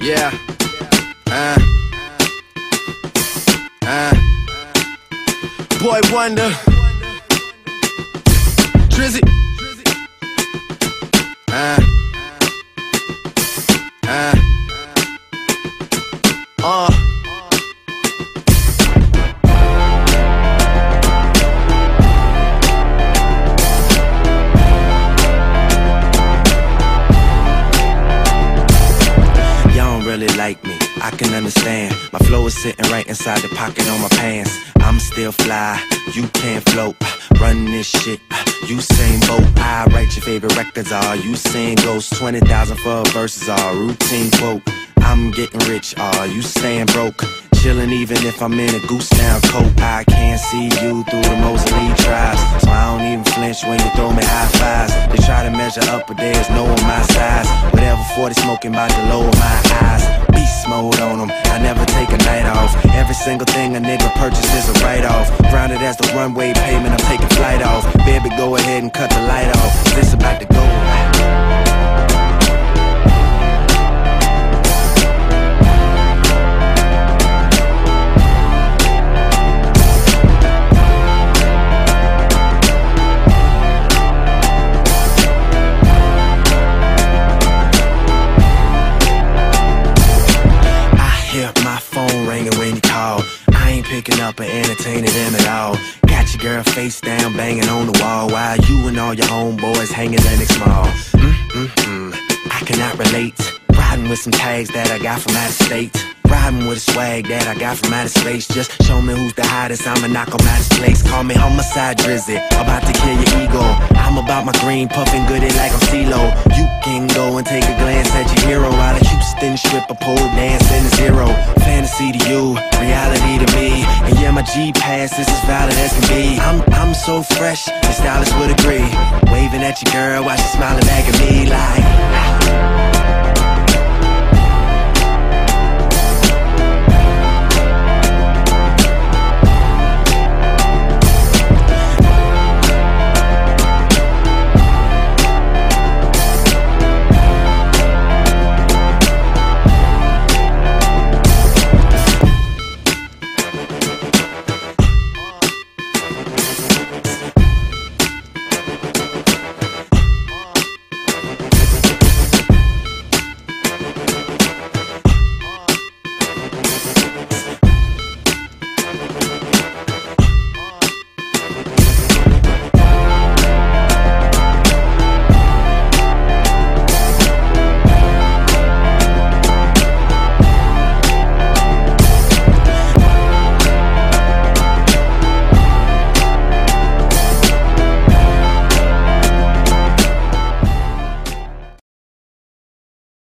Yeah. Uh. Uh. Boy Wonder. Drizzy. Uh. Uh. Uh. Really like me, I can understand. My flow is sitting right inside the pocket on my pants. I'm still fly, you can't float. Run this shit, you same boat. I write your favorite records, all you sing ghosts. 20,000 for verses, all routine quote. I'm getting rich, all you staying broke. Chillin' even if I'm in a goose down coat. I can't see you through the Mosley tribes. So I don't even flinch when you throw me high fives. They try to measure up, but there's no on my size. Whatever 40 smoking about to lower my eyes. Mode on them, I never take a night off. Every single thing a nigga purchases a write off. Grounded as the runway payment, I'm taking flight off. Baby, go ahead and cut the light off. This about to go. My phone ringing when you call. I ain't picking up or entertaining them at all. Got your girl face down, banging on the wall while you and all your homeboys hanging in it small. Mm-mm-mm, I cannot relate. Riding with some tags that I got from out of state. Riding with a swag that I got from outer space. Just show me who's the hottest. I'ma knock 'em out of place. Call me homicide drizzy. About to kill your ego. I'm about my green, puffing Goodie like I'm CeeLo. You can go and take a glance at your hero. Out of Houston, strip a pole dance in a zero. Fantasy to you, reality to me. And yeah, my G pass is as valid as can be. I'm I'm so fresh, the stylist would agree. Waving at your girl while she smiling back at me like.